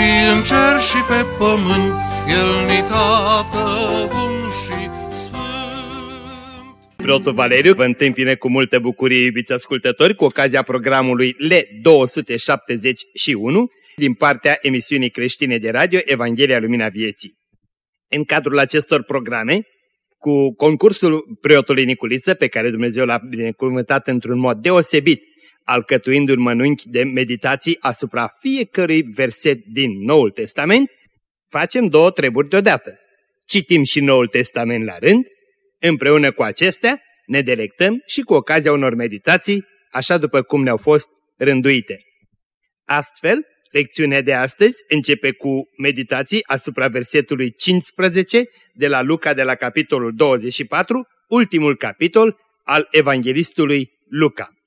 și în cer și pe pământ, El ni tată bun și sfânt. Preotul Valeriu vă întâmpine cu multă bucurie, iubiți ascultători, cu ocazia programului L271 din partea emisiunii creștine de radio Evanghelia Lumina Vieții. În cadrul acestor programe, cu concursul preotului Niculiță, pe care Dumnezeu l-a binecuvântat într-un mod deosebit, alcătuind un mănunchi de meditații asupra fiecărui verset din Noul Testament, facem două treburi deodată. Citim și Noul Testament la rând, împreună cu acestea ne delectăm și cu ocazia unor meditații, așa după cum ne-au fost rânduite. Astfel, lecțiunea de astăzi începe cu meditații asupra versetului 15 de la Luca de la capitolul 24, ultimul capitol al evanghelistului Luca.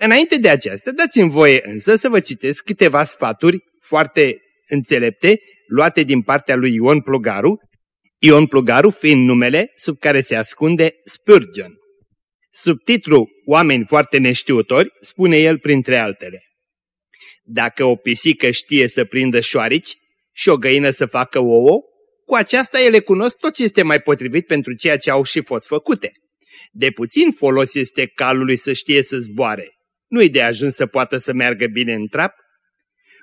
Înainte de aceasta, dați-mi voie însă să vă citesc câteva sfaturi foarte înțelepte luate din partea lui Ion Plugaru, Ion Plugaru fiind numele sub care se ascunde Spurgeon. Subtitlul Oameni foarte neștiutori spune el printre altele. Dacă o pisică știe să prindă șoarici și o găină să facă ouă, cu aceasta ele cunosc tot ce este mai potrivit pentru ceea ce au și fost făcute. De puțin folos este calului să știe să zboare. Nu-i de ajuns să poată să meargă bine în trap?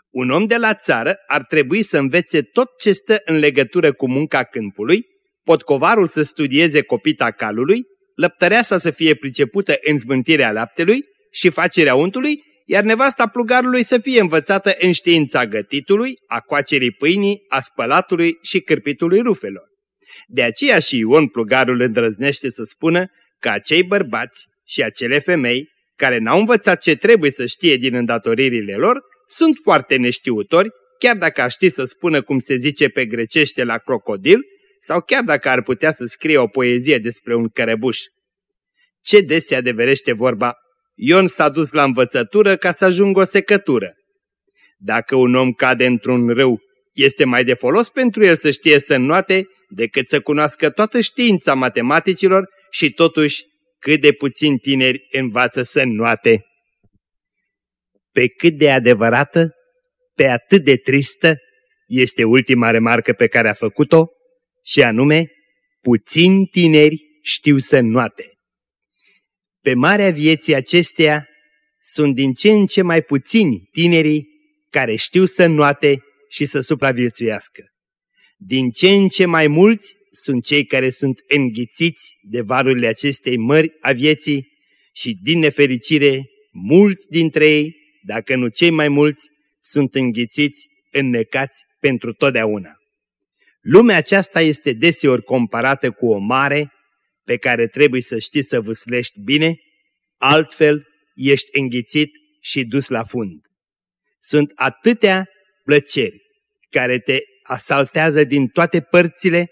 Un om de la țară ar trebui să învețe tot ce stă în legătură cu munca câmpului, potcovarul să studieze copita calului, lăptăreasa să fie pricepută în zbântirea laptelui și facerea untului, iar nevasta plugarului să fie învățată în știința gătitului, a coacerii pâinii, a spălatului și cârpitului rufelor. De aceea și Ion plugarul îndrăznește să spună că acei bărbați și acele femei care n-au învățat ce trebuie să știe din îndatoririle lor, sunt foarte neștiutori, chiar dacă ar ști să spună cum se zice pe grecește la crocodil, sau chiar dacă ar putea să scrie o poezie despre un cărăbuș. Ce des se adeverește vorba, Ion s-a dus la învățătură ca să ajungă o secătură. Dacă un om cade într-un râu, este mai de folos pentru el să știe să înnoate decât să cunoască toată știința matematicilor și totuși cât de puțin tineri învață să înnoate. Pe cât de adevărată, pe atât de tristă, este ultima remarcă pe care a făcut-o, și anume, puțin tineri știu să înnoate. Pe marea vieții acesteia sunt din ce în ce mai puțini tinerii care știu să înnoate și să supraviețuiască. Din ce în ce mai mulți sunt cei care sunt înghițiți de varurile acestei mări a vieții și, din nefericire, mulți dintre ei, dacă nu cei mai mulți, sunt înghițiți, înnecați pentru totdeauna. Lumea aceasta este deseori comparată cu o mare pe care trebuie să știi să vâslești bine, altfel ești înghițit și dus la fund. Sunt atâtea plăceri care te asaltează din toate părțile,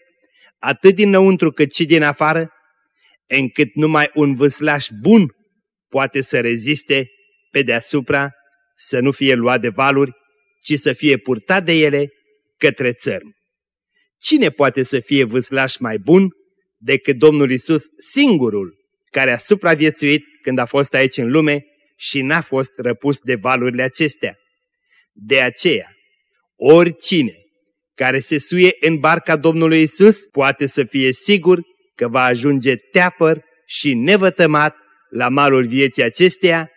atât dinăuntru cât și din afară, încât numai un vâslaș bun poate să reziste pe deasupra, să nu fie luat de valuri, ci să fie purtat de ele către țărm. Cine poate să fie vâslaș mai bun decât Domnul Isus, singurul care a supraviețuit când a fost aici în lume și n-a fost răpus de valurile acestea? De aceea, oricine care se suie în barca Domnului Isus poate să fie sigur că va ajunge teapăr și nevătămat la malul vieții acesteia,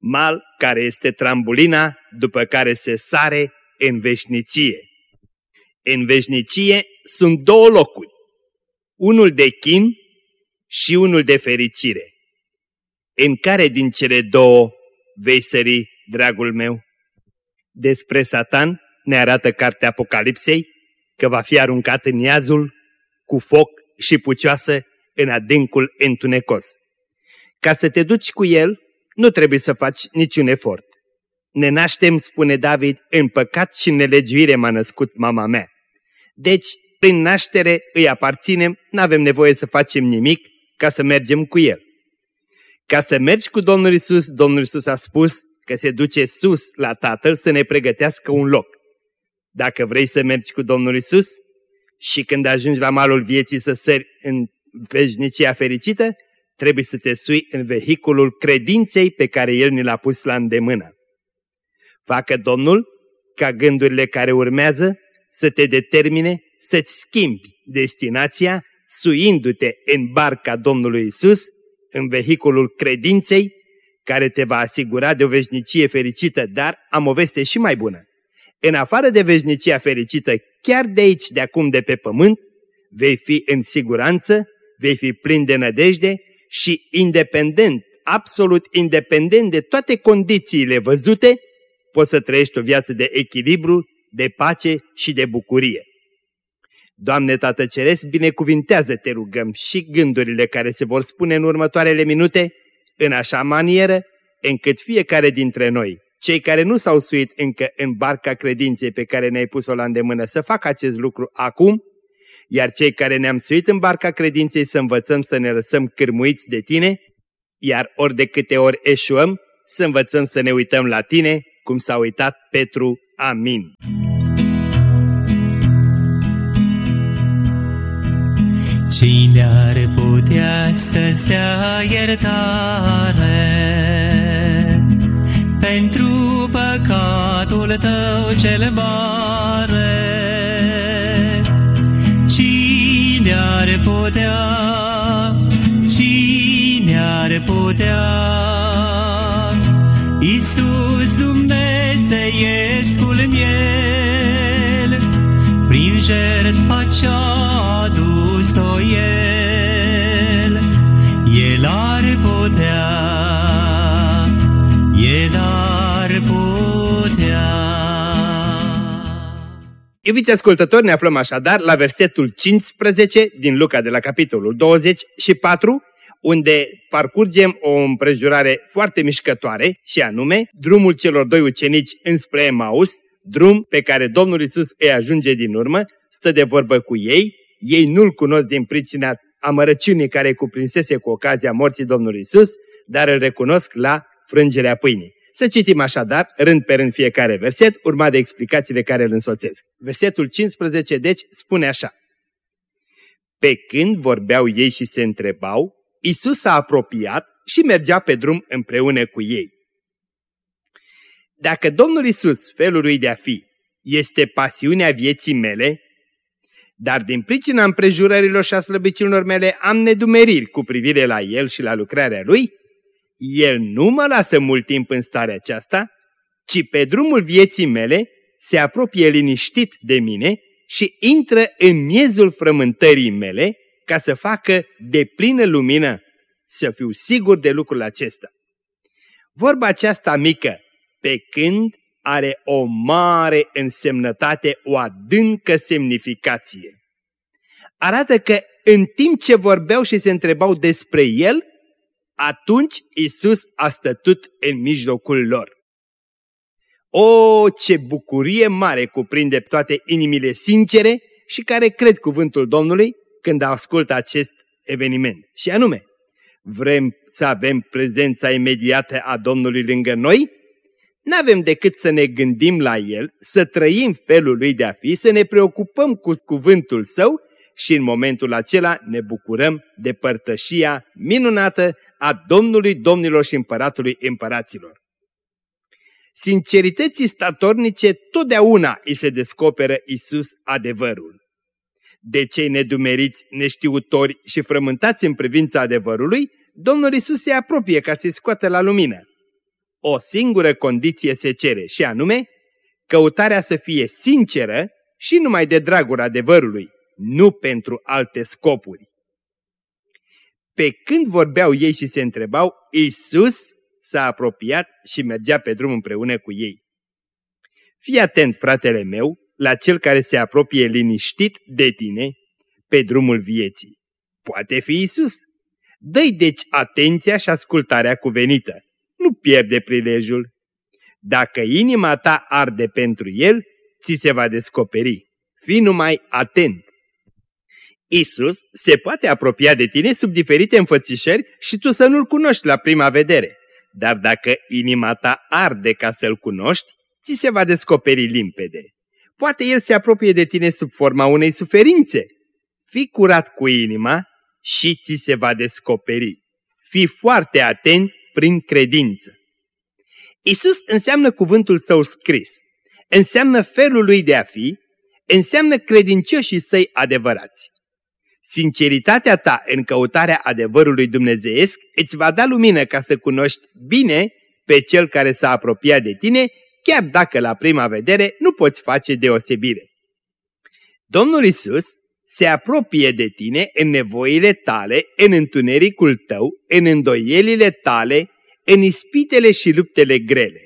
mal care este trambulina după care se sare în veșnicie. În veșnicie sunt două locuri, unul de chin și unul de fericire. În care din cele două vei sări, dragul meu? Despre Satan ne arată cartea Apocalipsei că va fi aruncat în iazul cu foc și pucioasă în adâncul întunecos. Ca să te duci cu el, nu trebuie să faci niciun efort. Ne naștem, spune David, în păcat și în nelegiuire m-a născut mama mea. Deci, prin naștere îi aparținem, n-avem nevoie să facem nimic ca să mergem cu El. Ca să mergi cu Domnul Isus, Domnul Isus a spus că se duce sus la Tatăl să ne pregătească un loc. Dacă vrei să mergi cu Domnul Isus și când ajungi la malul vieții să sări în veșnicia fericită, trebuie să te sui în vehiculul credinței pe care El ne l-a pus la îndemână. Facă Domnul ca gândurile care urmează să te determine să-ți schimbi destinația suindu-te în barca Domnului Isus, în vehiculul credinței, care te va asigura de o veșnicie fericită, dar am o veste și mai bună. În afară de veșnicia fericită, chiar de aici, de acum, de pe pământ, vei fi în siguranță, vei fi plin de nădejde și independent, absolut independent de toate condițiile văzute, poți să trăiești o viață de echilibru, de pace și de bucurie. Doamne Tată Ceresc, binecuvintează, te rugăm, și gândurile care se vor spune în următoarele minute, în așa manieră, încât fiecare dintre noi, cei care nu s-au suit încă în barca credinței pe care ne-ai pus-o la îndemână, să facă acest lucru acum, iar cei care ne-am suit în barca credinței să învățăm să ne lăsăm cârmuiți de tine, iar ori de câte ori eșuăm, să învățăm să ne uităm la tine, cum s-a uitat Petru. Amin. Cine ar putea să-ți dea iertare pentru păcatul tău cel mare? Cine ar putea, cine ar putea, Iisus Dumnezeiescul miel, prin jertfa ce-a adus-o El, El ar putea, El ar putea. Iubiți ascultători, ne aflăm așadar la versetul 15 din Luca de la capitolul 24, unde parcurgem o împrejurare foarte mișcătoare și anume drumul celor doi ucenici înspre Emaus, drum pe care Domnul Isus îi ajunge din urmă, stă de vorbă cu ei, ei nu-L cunosc din pricina amărăciunii care cuprinsese cu ocazia morții Domnului Isus, dar îl recunosc la frângerea pâinii. Să citim așadar, rând pe rând fiecare verset, urmat de explicațiile care îl însoțesc. Versetul 15, deci, spune așa. Pe când vorbeau ei și se întrebau, Isus s-a apropiat și mergea pe drum împreună cu ei. Dacă Domnul Isus, felul lui de a fi, este pasiunea vieții mele, dar din pricina împrejurărilor și a slăbiciunilor mele am nedumeriri cu privire la El și la lucrarea Lui, El nu mă lasă mult timp în starea aceasta, ci pe drumul vieții mele se apropie liniștit de mine și intră în miezul frământării mele ca să facă de plină lumină, să fiu sigur de lucrul acesta. Vorba aceasta mică, pe când are o mare însemnătate, o adâncă semnificație. Arată că în timp ce vorbeau și se întrebau despre el, atunci Isus a stătut în mijlocul lor. O, ce bucurie mare cuprinde toate inimile sincere și care cred cuvântul Domnului când ascultă acest eveniment. Și anume, vrem să avem prezența imediată a Domnului lângă noi? N-avem decât să ne gândim la El, să trăim felul Lui de a fi, să ne preocupăm cu cuvântul Său și în momentul acela ne bucurăm de părtășia minunată a Domnului Domnilor și Împăratului Împăraților. Sincerității statornice totdeauna îi se descoperă Isus adevărul. De cei nedumeriți, neștiutori și frământați în privința adevărului, Domnul Isus se apropie ca să-i scoată la lumină. O singură condiție se cere și anume, căutarea să fie sinceră și numai de dragul adevărului, nu pentru alte scopuri. Pe când vorbeau ei și se întrebau, Isus s-a apropiat și mergea pe drum împreună cu ei. Fii atent, fratele meu, la cel care se apropie liniștit de tine pe drumul vieții. Poate fi Isus. Dă-i deci atenția și ascultarea cuvenită. Nu pierde prilejul. Dacă inima ta arde pentru el, ți se va descoperi. Fii numai atent. Isus se poate apropia de tine sub diferite înfățișări și tu să nu-L cunoști la prima vedere. Dar dacă inima ta arde ca să-L cunoști, ți se va descoperi limpede. Poate El se apropie de tine sub forma unei suferințe. Fii curat cu inima și ți se va descoperi. Fii foarte atent prin credință. Isus înseamnă cuvântul său scris, înseamnă felul lui de a fi, înseamnă credincioșii săi adevărați. Sinceritatea ta în căutarea adevărului dumnezeiesc îți va da lumină ca să cunoști bine pe cel care s-a apropiat de tine, chiar dacă la prima vedere nu poți face deosebire. Domnul Isus se apropie de tine în nevoile tale, în întunericul tău, în îndoielile tale, în ispitele și luptele grele.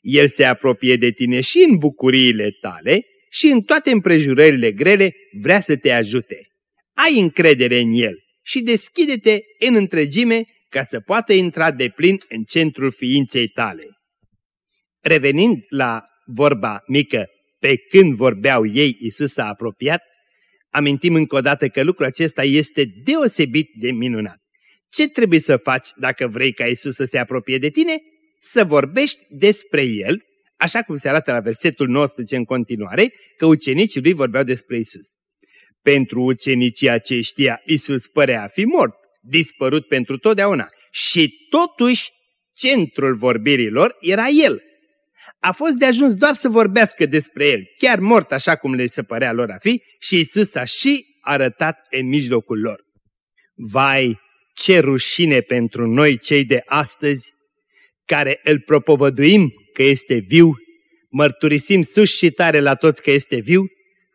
El se apropie de tine și în bucuriile tale și în toate împrejurările grele vrea să te ajute. Ai încredere în El și deschide-te în întregime ca să poată intra de plin în centrul ființei tale. Revenind la vorba mică, pe când vorbeau ei, Isus s-a apropiat, amintim încă o dată că lucrul acesta este deosebit de minunat. Ce trebuie să faci dacă vrei ca Isus să se apropie de tine? Să vorbești despre El, așa cum se arată la versetul 19 în continuare, că ucenicii lui vorbeau despre Isus. Pentru ucenicii aceștia, Isus părea a fi mort, dispărut pentru totdeauna. Și totuși, centrul vorbirilor era El. A fost de ajuns doar să vorbească despre El, chiar mort așa cum le se părea lor a fi, și Isus a și arătat în mijlocul lor. Vai, ce rușine pentru noi cei de astăzi, care îl propovăduim că este viu, mărturisim sus și tare la toți că este viu,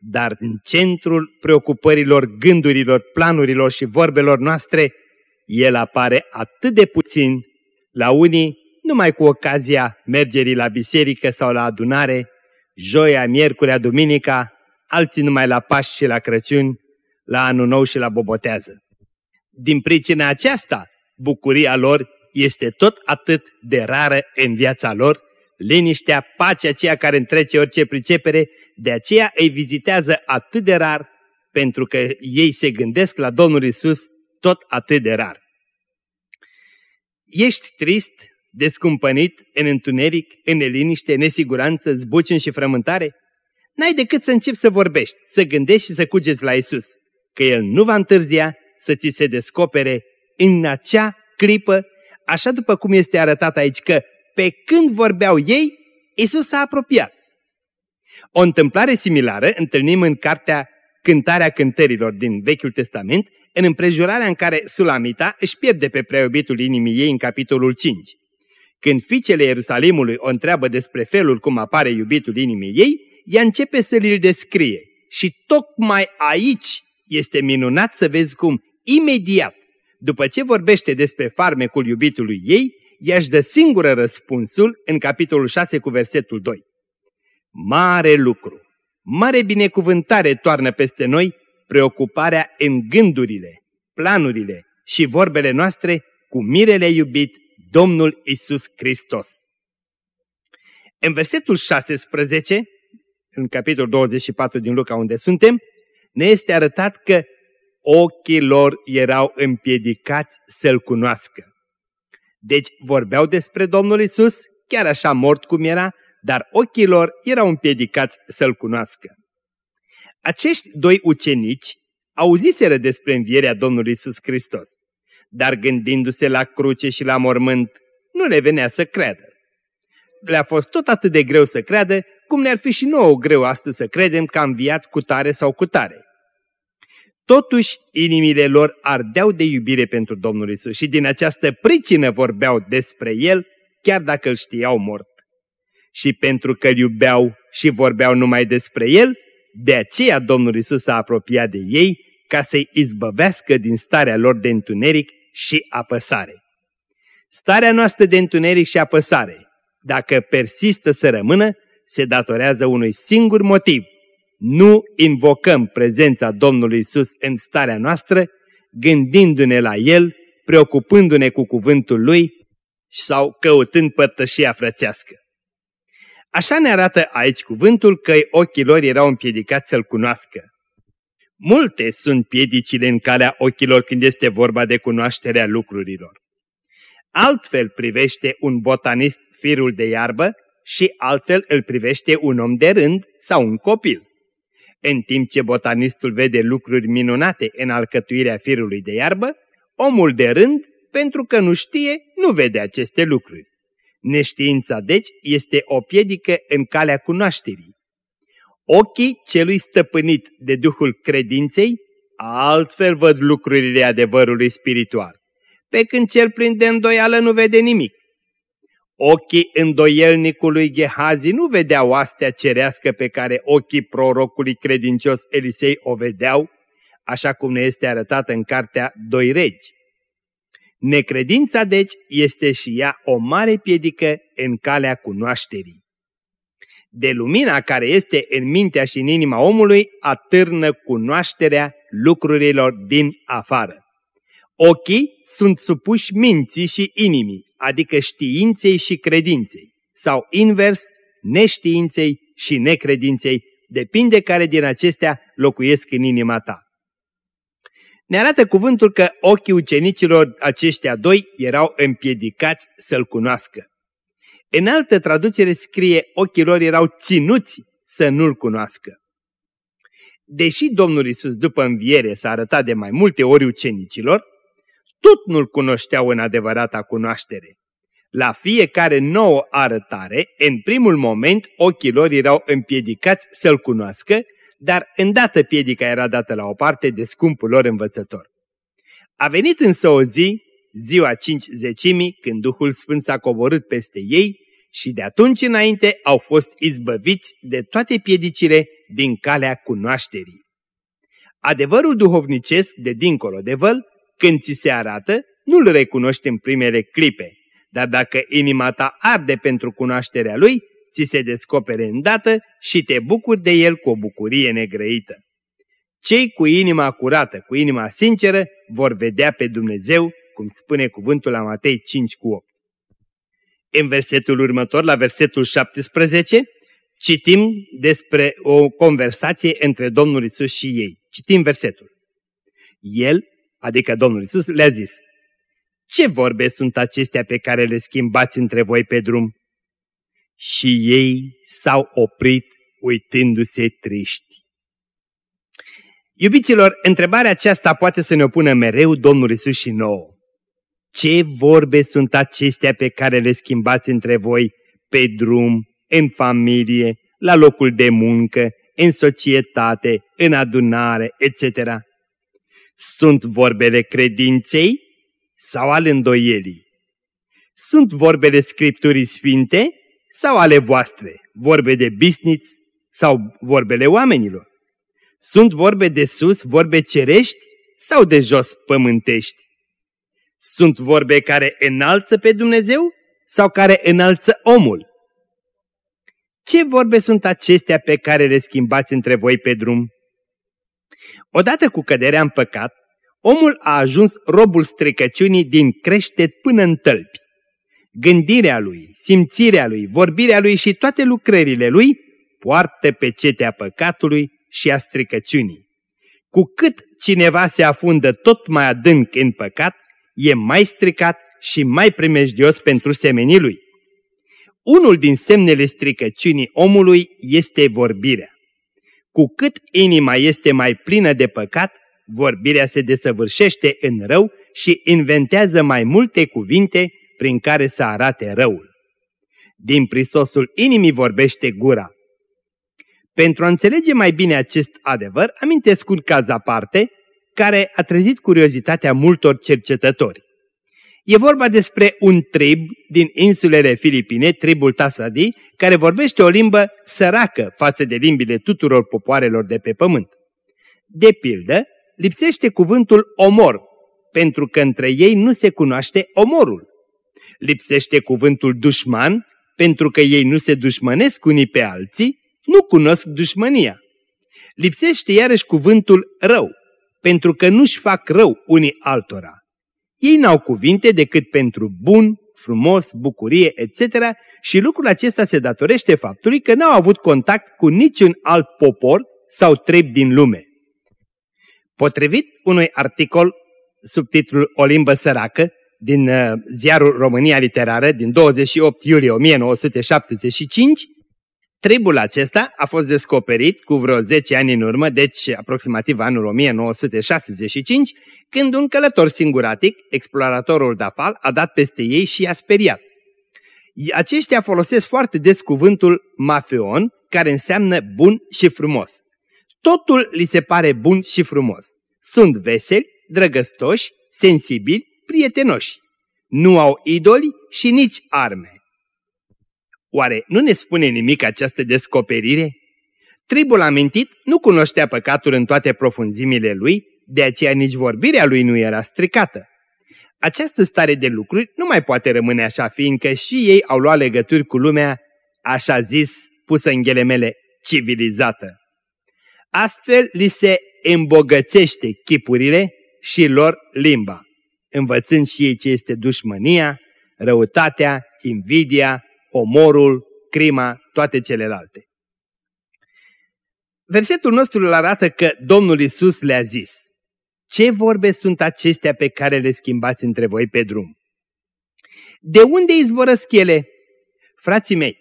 dar în centrul preocupărilor, gândurilor, planurilor și vorbelor noastre, el apare atât de puțin, la unii numai cu ocazia mergerii la biserică sau la adunare, joia, miercurea, duminica, alții numai la Paști și la Crăciun, la Anul Nou și la Bobotează. Din pricina aceasta, bucuria lor este tot atât de rară în viața lor, liniștea, pacea aceea care întrece orice pricepere, de aceea îi vizitează atât de rar, pentru că ei se gândesc la Domnul Isus tot atât de rar. Ești trist, descumpănit, în întuneric, în neliniște, nesiguranță, zbucin și frământare? N-ai decât să începi să vorbești, să gândești și să cugeți la Isus, că El nu va întârzia să ți se descopere în acea clipă, așa după cum este arătat aici, că pe când vorbeau ei, Isus s-a apropiat. O întâmplare similară întâlnim în cartea Cântarea cântărilor din Vechiul Testament, în împrejurarea în care Sulamita își pierde pe preobitul inimii ei în capitolul 5. Când fiicele Ierusalimului o întreabă despre felul cum apare iubitul inimii ei, ea începe să l descrie. Și tocmai aici este minunat să vezi cum imediat, după ce vorbește despre farmecul iubitului ei, ea își dă singură răspunsul în capitolul 6 cu versetul 2. Mare lucru, mare binecuvântare toarnă peste noi preocuparea în gândurile, planurile și vorbele noastre cu mirele iubit Domnul Isus Hristos. În versetul 16, în capitolul 24 din Luca unde suntem, ne este arătat că ochii lor erau împiedicați să-L cunoască. Deci vorbeau despre Domnul Isus, chiar așa mort cum era, dar ochii lor erau împiedicați să-L cunoască. Acești doi ucenici auziseră despre învierea Domnului Isus Hristos, dar gândindu-se la cruce și la mormânt, nu le venea să creadă. Le-a fost tot atât de greu să creadă, cum ne-ar fi și nouă greu astăzi să credem că a înviat cu tare sau cu tare. Totuși, inimile lor ardeau de iubire pentru Domnul Isus și din această pricină vorbeau despre El, chiar dacă îl știau mort. Și pentru că îl iubeau și vorbeau numai despre El, de aceea Domnul Isus s-a apropiat de ei ca să-i izbăvească din starea lor de întuneric și apăsare. Starea noastră de întuneric și apăsare, dacă persistă să rămână, se datorează unui singur motiv – nu invocăm prezența Domnului Isus în starea noastră, gândindu-ne la El, preocupându-ne cu cuvântul Lui sau căutând părtășia frățească. Așa ne arată aici cuvântul că ochii lor erau împiedicați să-L cunoască. Multe sunt piedicile în calea ochilor când este vorba de cunoașterea lucrurilor. Altfel privește un botanist firul de iarbă și altfel îl privește un om de rând sau un copil. În timp ce botanistul vede lucruri minunate în alcătuirea firului de iarbă, omul de rând, pentru că nu știe, nu vede aceste lucruri. Neștiința, deci, este o piedică în calea cunoașterii. Ochii celui stăpânit de Duhul credinței altfel văd lucrurile adevărului spiritual, pe când cel plin de îndoială nu vede nimic. Ochii îndoielnicului Gehazi nu vedeau astea cerească pe care ochii prorocului credincios Elisei o vedeau, așa cum ne este arătată în cartea Doi Regi. Necredința, deci, este și ea o mare piedică în calea cunoașterii. De lumina care este în mintea și în inima omului atârnă cunoașterea lucrurilor din afară. Ochii sunt supuși minții și inimii, adică științei și credinței, sau invers, neștiinței și necredinței, depinde care din acestea locuiesc în inima ta. Ne arată cuvântul că ochii ucenicilor aceștia doi erau împiedicați să-L cunoască. În altă traducere scrie ochii lor erau ținuți să nu-L cunoască. Deși Domnul Isus după înviere s-a arătat de mai multe ori ucenicilor, tot nu-L cunoșteau în adevărata cunoaștere. La fiecare nouă arătare, în primul moment, ochii lor erau împiedicați să-L cunoască, dar îndată piedica era dată la o parte de scumpul lor învățător. A venit însă o zi, ziua cinci zecimii, când Duhul Sfânt s-a coborât peste ei și de atunci înainte au fost izbăviți de toate piedicile din calea cunoașterii. Adevărul duhovnicesc de dincolo de văl când ți se arată, nu-l recunoști în primele clipe, dar dacă inima ta arde pentru cunoașterea lui, ți se descopere îndată și te bucuri de el cu o bucurie negrăită. Cei cu inima curată, cu inima sinceră, vor vedea pe Dumnezeu, cum spune cuvântul la Matei 5 cu 8. În versetul următor, la versetul 17, citim despre o conversație între Domnul Isus și ei. Citim versetul. El, adică Domnul Isus, le-a zis, Ce vorbe sunt acestea pe care le schimbați între voi pe drum? Și ei s-au oprit uitându-se triști. Iubiților, întrebarea aceasta poate să ne opună mereu Domnul Isus și nouă. Ce vorbe sunt acestea pe care le schimbați între voi pe drum, în familie, la locul de muncă, în societate, în adunare, etc. Sunt vorbele credinței sau ale îndoielii? Sunt vorbele Scripturii Sfinte sau ale voastre, vorbe de business sau vorbele oamenilor? Sunt vorbe de sus, vorbe cerești sau de jos pământești? Sunt vorbe care înalță pe Dumnezeu sau care înalță omul? Ce vorbe sunt acestea pe care le schimbați între voi pe drum? Odată cu căderea în păcat, omul a ajuns robul stricăciunii din creștet până în tălpi. Gândirea lui, simțirea lui, vorbirea lui și toate lucrările lui poartă pe cetea păcatului și a stricăciunii. Cu cât cineva se afundă tot mai adânc în păcat, e mai stricat și mai primejdios pentru semenii lui. Unul din semnele stricăciunii omului este vorbirea. Cu cât inima este mai plină de păcat, vorbirea se desăvârșește în rău și inventează mai multe cuvinte prin care să arate răul. Din prisosul inimii vorbește gura. Pentru a înțelege mai bine acest adevăr, amintesc un caz aparte care a trezit curiozitatea multor cercetători. E vorba despre un trib din insulele Filipine, tribul Tasadi, care vorbește o limbă săracă față de limbile tuturor popoarelor de pe pământ. De pildă, lipsește cuvântul omor, pentru că între ei nu se cunoaște omorul. Lipsește cuvântul dușman, pentru că ei nu se dușmănesc unii pe alții, nu cunosc dușmănia. Lipsește iarăși cuvântul rău, pentru că nu-și fac rău unii altora. Ei n-au cuvinte decât pentru bun, frumos, bucurie, etc. Și lucrul acesta se datorește faptului că n-au avut contact cu niciun alt popor sau treb din lume. Potrivit unui articol sub titlul O limbă săracă din uh, ziarul România Literară din 28 iulie 1975, Tribul acesta a fost descoperit cu vreo 10 ani în urmă, deci aproximativ anul 1965, când un călător singuratic, exploratorul Dafal, a dat peste ei și i-a speriat. Aceștia folosesc foarte des cuvântul mafeon, care înseamnă bun și frumos. Totul li se pare bun și frumos. Sunt veseli, drăgăstoși, sensibili, prietenoși. Nu au idoli și nici arme. Oare nu ne spune nimic această descoperire? Tribul amintit nu cunoștea păcatul în toate profunzimile lui, de aceea nici vorbirea lui nu era stricată. Această stare de lucruri nu mai poate rămâne așa, fiindcă și ei au luat legături cu lumea, așa zis, pusă în ghelemele, civilizată. Astfel li se îmbogățește chipurile și lor limba, învățând și ei ce este dușmânia, răutatea, invidia, omorul, crima, toate celelalte. Versetul nostru îl arată că Domnul Isus le-a zis, Ce vorbe sunt acestea pe care le schimbați între voi pe drum? De unde izvorăsc ele? Frații mei,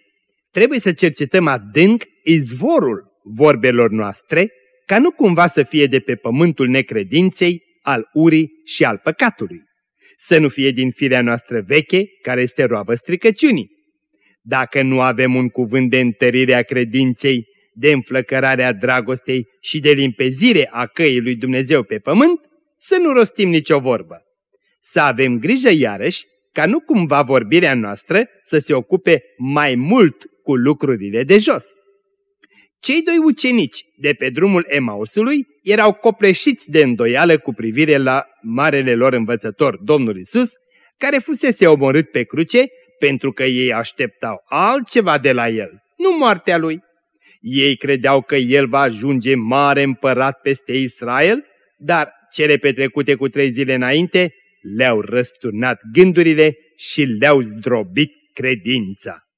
trebuie să cercetăm adânc izvorul vorbelor noastre, ca nu cumva să fie de pe pământul necredinței, al urii și al păcatului. Să nu fie din firea noastră veche, care este roabă stricăciunii dacă nu avem un cuvânt de întărire a credinței, de înflăcărare a dragostei și de limpezire a căii lui Dumnezeu pe pământ, să nu rostim nicio vorbă. Să avem grijă iarăși ca nu cumva vorbirea noastră să se ocupe mai mult cu lucrurile de jos. Cei doi ucenici de pe drumul Emausului erau copleșiți de îndoială cu privire la marele lor învățător, Domnul Isus, care fusese omorât pe cruce pentru că ei așteptau altceva de la el, nu moartea lui. Ei credeau că el va ajunge mare împărat peste Israel, dar cele petrecute cu trei zile înainte le-au răsturnat gândurile și le-au zdrobit credința.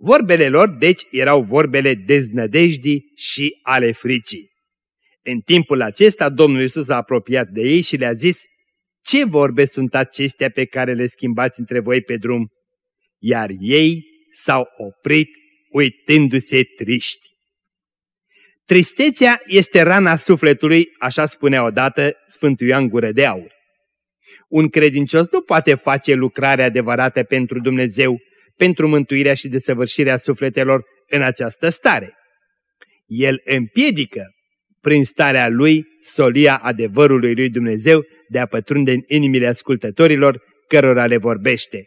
Vorbele lor, deci, erau vorbele deznădejdii și ale fricii. În timpul acesta, Domnul Isus a apropiat de ei și le-a zis, Ce vorbe sunt acestea pe care le schimbați între voi pe drum? iar ei s-au oprit uitându-se triști. Tristețea este rana sufletului, așa spunea odată Sfântul Ioan Gură de Aur. Un credincios nu poate face lucrarea adevărată pentru Dumnezeu, pentru mântuirea și desăvârșirea sufletelor în această stare. El împiedică, prin starea lui, solia adevărului lui Dumnezeu de a pătrunde în inimile ascultătorilor cărora le vorbește.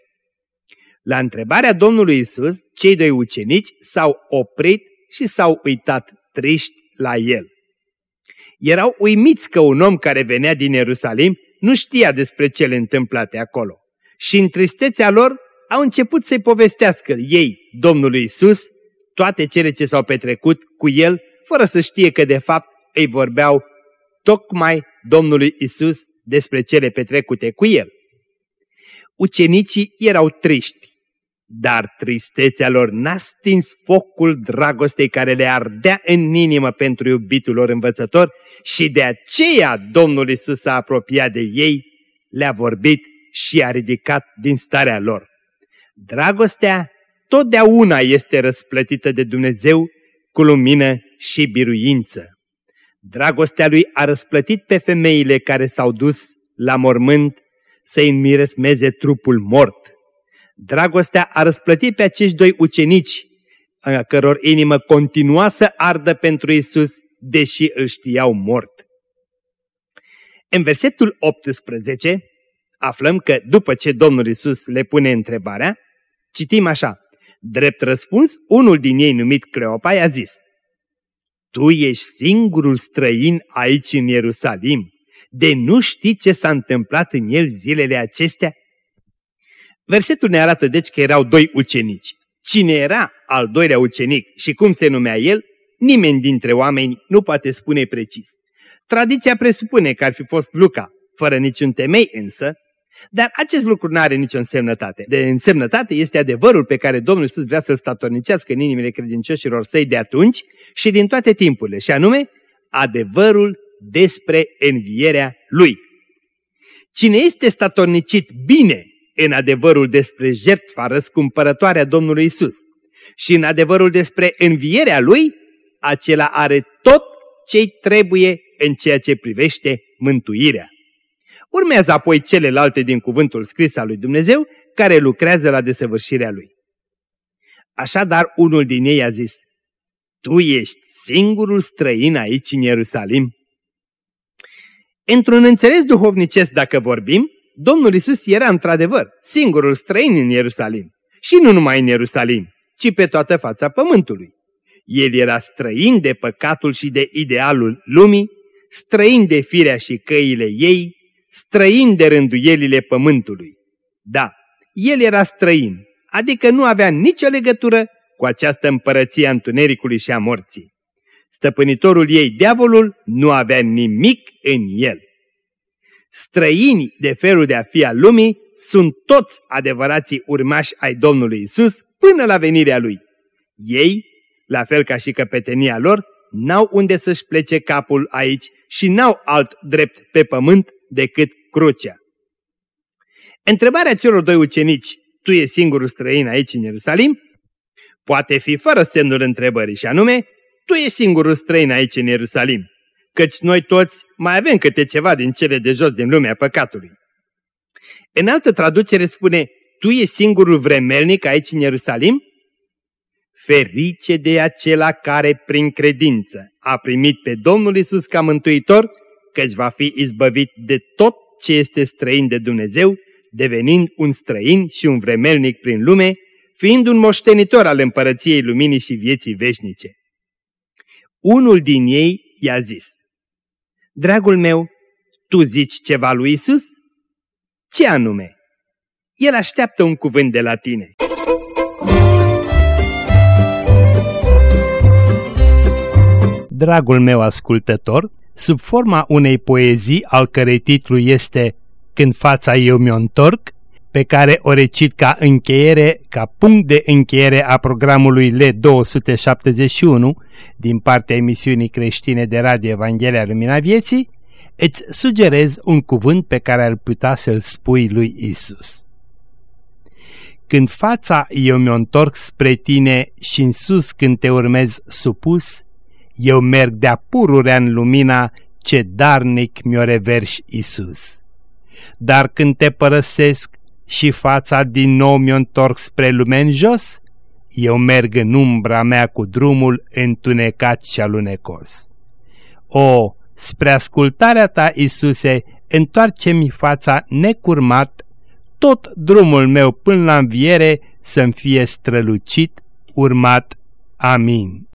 La întrebarea Domnului Isus, cei doi ucenici s-au oprit și s-au uitat triști la el. Erau uimiți că un om care venea din Ierusalim nu știa despre cele întâmplate acolo. Și în tristețea lor au început să-i povestească ei, Domnului Isus, toate cele ce s-au petrecut cu el, fără să știe că de fapt îi vorbeau tocmai Domnului Isus despre cele petrecute cu el. Ucenicii erau triști dar tristețea lor n-a stins focul dragostei care le ardea în inimă pentru iubitul lor învățător și de aceea Domnul Isus s-a apropiat de ei, le-a vorbit și a ridicat din starea lor. Dragostea totdeauna este răsplătită de Dumnezeu cu lumină și biruință. Dragostea lui a răsplătit pe femeile care s-au dus la mormânt să-i înmiresmeze trupul mort Dragostea a răsplătit pe acești doi ucenici, a căror inimă continua să ardă pentru Isus, deși îl știau mort. În versetul 18 aflăm că după ce Domnul Isus le pune întrebarea, citim așa, drept răspuns, unul din ei numit Cleopa i-a zis, Tu ești singurul străin aici în Ierusalim, de nu știi ce s-a întâmplat în el zilele acestea? Versetul ne arată deci că erau doi ucenici. Cine era al doilea ucenic și cum se numea el, nimeni dintre oameni nu poate spune precis. Tradiția presupune că ar fi fost Luca, fără niciun temei însă, Dar acest lucru nu are nicio însemnătate. De însemnătate este adevărul pe care Domnul Iisus vrea să-l statornicească în inimile credincioșilor săi de atunci și din toate timpurile, și anume adevărul despre învierea Lui. Cine este statornicit bine în adevărul despre jertfa răscumpărătoare a Domnului Isus și în adevărul despre învierea Lui, acela are tot ce trebuie în ceea ce privește mântuirea. Urmează apoi celelalte din cuvântul scris al lui Dumnezeu care lucrează la desăvârșirea lui. Așadar, unul din ei a zis, Tu ești singurul străin aici în Ierusalim? Într-un înțeles duhovnicesc, dacă vorbim, Domnul Isus era într-adevăr singurul străin în Ierusalim. Și nu numai în Ierusalim, ci pe toată fața pământului. El era străin de păcatul și de idealul lumii, străin de firea și căile ei, străin de rânduielile pământului. Da, el era străin, adică nu avea nicio legătură cu această împărăție a întunericului și a morții. Stăpânitorul ei, diavolul, nu avea nimic în el. Străini de felul de a fi al lumii sunt toți adevărații urmași ai Domnului Isus până la venirea Lui. Ei, la fel ca și căpetenia lor, n-au unde să-și plece capul aici și n-au alt drept pe pământ decât crucea. Întrebarea celor doi ucenici, tu e singurul străin aici în Ierusalim, poate fi fără semnul întrebării și anume, tu e singurul străin aici în Ierusalim, căci noi toți mai avem câte ceva din cele de jos din lumea păcatului. În altă traducere spune, tu e singurul vremelnic aici în Ierusalim? Ferice de acela care, prin credință, a primit pe Domnul Isus ca mântuitor, căci va fi izbăvit de tot ce este străin de Dumnezeu, devenind un străin și un vremelnic prin lume, fiind un moștenitor al împărăției luminii și vieții veșnice. Unul din ei i-a zis, Dragul meu, tu zici ceva lui Isus? Ce anume? El așteaptă un cuvânt de la tine. Dragul meu ascultător, sub forma unei poezii al cărei titlu este Când fața eu mi-o întorc, pe care o recit ca încheiere, ca punct de încheiere a programului L271 din partea emisiunii creștine de Radio Evanghelia Lumina Vieții, îți sugerez un cuvânt pe care ar putea să-l spui lui Isus. Când fața eu mi-o întorc spre tine și în sus când te urmez supus, eu merg de-a pururea în lumina ce darnic mi-o reverși Isus. Dar când te părăsesc și fața din nou mi-o întorc spre lume în jos, eu merg în umbra mea cu drumul întunecat și alunecos. O, spre ascultarea ta, Isuse, întoarce-mi fața necurmat, tot drumul meu până la înviere să-mi fie strălucit, urmat. Amin.